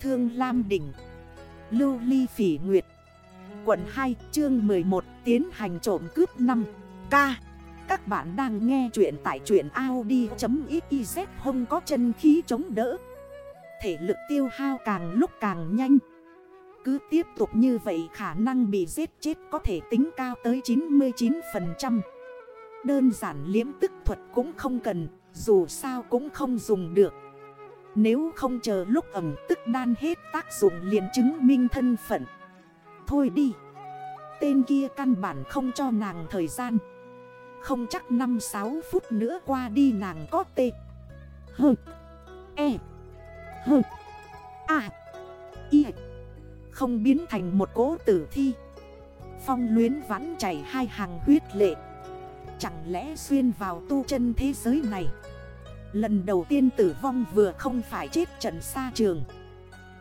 Thương Lam Đỉnh, Lưu Ly Phỉ Nguyệt, Quận 2 chương 11 Tiến hành trộm cướp 5 K Các bạn đang nghe chuyện tại chuyện Audi.xyz không có chân khí chống đỡ. Thể lực tiêu hao càng lúc càng nhanh. Cứ tiếp tục như vậy khả năng bị giết chết có thể tính cao tới 99% Đơn giản liếm tức thuật cũng không cần, Dù sao cũng không dùng được. Nếu không chờ lúc ẩm tức đan hết tác dụng liền chứng minh thân phận. Thôi đi. Tên kia căn bản không cho nàng thời gian. Không chắc 5-6 phút nữa qua đi nàng có tê. Hừ. E. Hừ. À Y Không biến thành một cố tử thi. Phong luyến vãn chảy hai hàng huyết lệ. Chẳng lẽ xuyên vào tu chân thế giới này? Lần đầu tiên tử vong vừa không phải chết trận xa trường.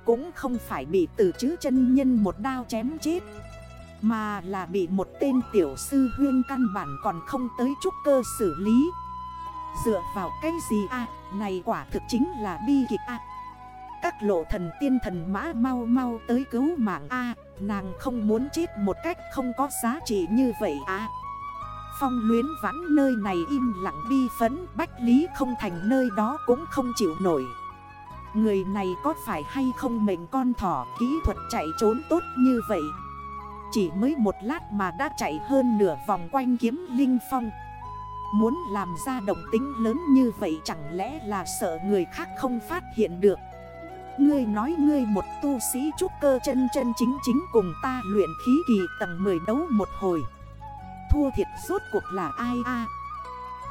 Cũng không phải bị tử chứ chân nhân một đao chém chết. Mà là bị một tên tiểu sư huyên căn bản còn không tới trúc cơ xử lý. Dựa vào cái gì à Này quả thực chính là bi kịch à. Các lộ thần tiên thần mã mau mau tới cứu mạng a Nàng không muốn chết một cách không có giá trị như vậy à. Phong luyến vãn nơi này im lặng bi phấn, Bách Lý không thành nơi đó cũng không chịu nổi. Người này có phải hay không mệnh con thỏ kỹ thuật chạy trốn tốt như vậy? Chỉ mới một lát mà đã chạy hơn nửa vòng quanh kiếm Linh Phong. Muốn làm ra động tính lớn như vậy chẳng lẽ là sợ người khác không phát hiện được? Ngươi nói ngươi một tu sĩ trúc cơ chân chân chính chính cùng ta luyện khí kỳ tầng 10 đấu một hồi. Thua thiệt suốt cuộc là ai a?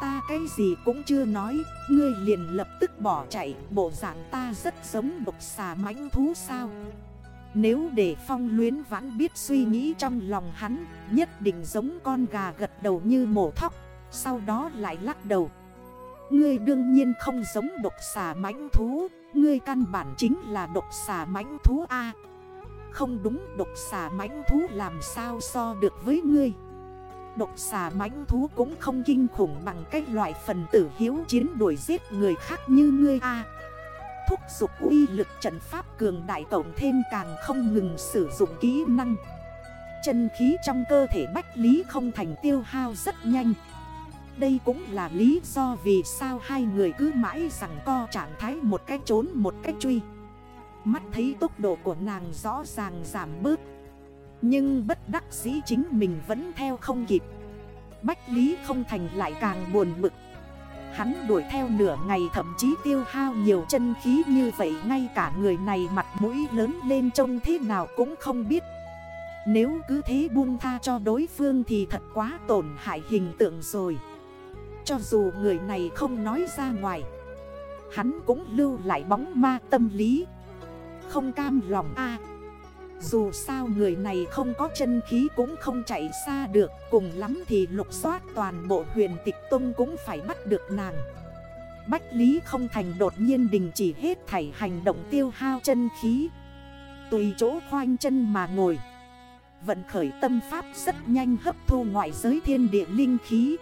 Ta cái gì cũng chưa nói, Ngươi liền lập tức bỏ chạy, Bộ dạng ta rất giống độc xà mãnh thú sao? Nếu để phong luyến vãn biết suy nghĩ trong lòng hắn, Nhất định giống con gà gật đầu như mổ thóc, Sau đó lại lắc đầu. Ngươi đương nhiên không giống độc xà mãnh thú, Ngươi căn bản chính là độc xà mãnh thú A. Không đúng, độc xà mãnh thú làm sao so được với ngươi? Độc xà mãnh thú cũng không kinh khủng bằng cái loại phần tử hiếu chiến đuổi giết người khác như ngươi A. Thúc dục uy lực trận pháp cường đại tổng thêm càng không ngừng sử dụng kỹ năng. Chân khí trong cơ thể bách lý không thành tiêu hao rất nhanh. Đây cũng là lý do vì sao hai người cứ mãi rằng co trạng thái một cách trốn một cách truy. Mắt thấy tốc độ của nàng rõ ràng giảm bớt nhưng bất đắc dĩ chính mình vẫn theo không kịp. Bách Lý không thành lại càng buồn bực. Hắn đuổi theo nửa ngày thậm chí tiêu hao nhiều chân khí như vậy, Ngay cả người này mặt mũi lớn lên trông thế nào cũng không biết. Nếu cứ thế buông tha cho đối phương thì thật quá tổn hại hình tượng rồi. Cho dù người này không nói ra ngoài, Hắn cũng lưu lại bóng ma tâm lý. Không cam lòng a dù sao người này không có chân khí cũng không chạy xa được, Cùng lắm thì lục soát toàn bộ huyền tịch tông cũng phải bắt được nàng. Bách Lý không thành đột nhiên đình chỉ hết thảy hành động tiêu hao chân khí. Tùy chỗ khoanh chân mà ngồi. Vận khởi tâm pháp rất nhanh hấp thu ngoại giới thiên địa linh khí.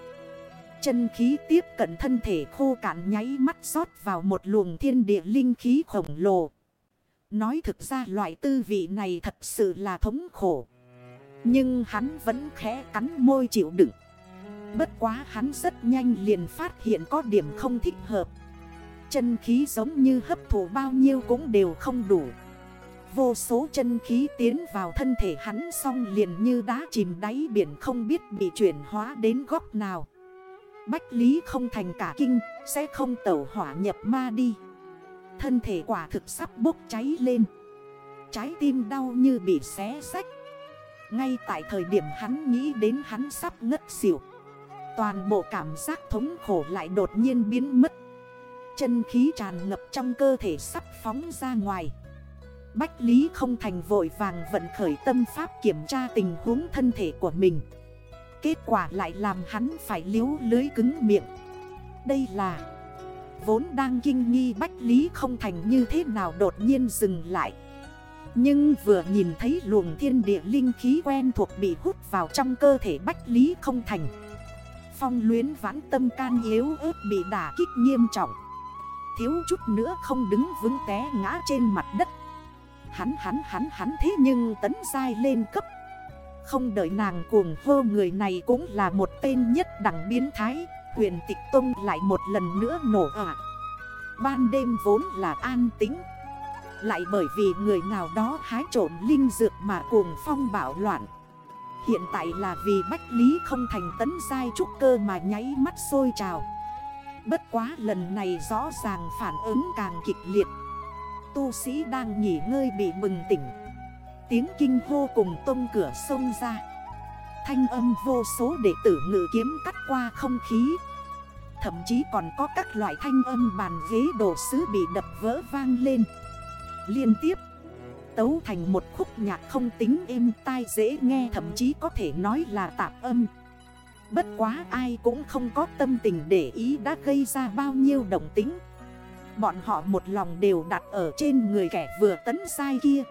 Chân khí tiếp cận thân thể khô cạn nháy mắt rót vào một luồng thiên địa linh khí khổng lồ. Nói thực ra loại tư vị này thật sự là thống khổ. Nhưng hắn vẫn khẽ cắn môi chịu đựng. Bất quá hắn rất nhanh liền phát hiện có điểm không thích hợp. Chân khí giống như hấp thụ bao nhiêu cũng đều không đủ. Vô số chân khí tiến vào thân thể hắn xong liền như đá chìm đáy biển không biết bị chuyển hóa đến góc nào. Bách Lý không thành cả kinh, sẽ không tẩu hỏa nhập ma đi. Thân thể quả thực sắp bốc cháy lên. Trái tim đau như bị xé sách Ngay tại thời điểm hắn nghĩ đến hắn sắp ngất xỉu, Toàn bộ cảm giác thống khổ lại đột nhiên biến mất. Chân khí tràn ngập trong cơ thể sắp phóng ra ngoài. Bách Lý không thành vội vàng vận khởi tâm pháp kiểm tra tình huống thân thể của mình. Kết quả lại làm hắn phải liếu lưới cứng miệng. Đây là Vốn đang kinh nghi Bách Lý không thành như thế nào đột nhiên dừng lại. Nhưng vừa nhìn thấy luồng thiên địa linh khí quen thuộc bị hút vào trong cơ thể Bách Lý không thành. Phong luyến vãn tâm can yếu ớt bị đả kích nghiêm trọng. Thiếu chút nữa không đứng vững té ngã trên mặt đất. Hắn hắn hắn hắn thế nhưng tấn dai lên cấp. Không đợi nàng cuồng hô người này cũng là một tên nhất đẳng biến thái. Huyền tịch tông lại một lần nữa nổ ả. Ban đêm vốn là an tính Lại bởi vì người nào đó hái trộn linh dược mà cuồng phong bảo loạn. Hiện tại là vì Bách Lý không thành tấn sai trúc cơ mà nháy mắt sôi trào. Bất quá lần này rõ ràng phản ứng càng kịch liệt. Tu sĩ đang nghỉ ngơi bị bừng tỉnh. Tiếng kinh hô cùng tông cửa sông ra. Thanh âm vô số đệ tử ngự kiếm cắt qua không khí. Thậm chí còn có các loại thanh âm bàn ghế đồ sứ bị đập vỡ vang lên. Liên tiếp, Tấu thành một khúc nhạc không tính êm tai dễ nghe, Thậm chí có thể nói là tạp âm. Bất quá ai cũng không có tâm tình để ý đã gây ra bao nhiêu đồng tính. Bọn họ một lòng đều đặt ở trên người kẻ vừa tấn sai kia.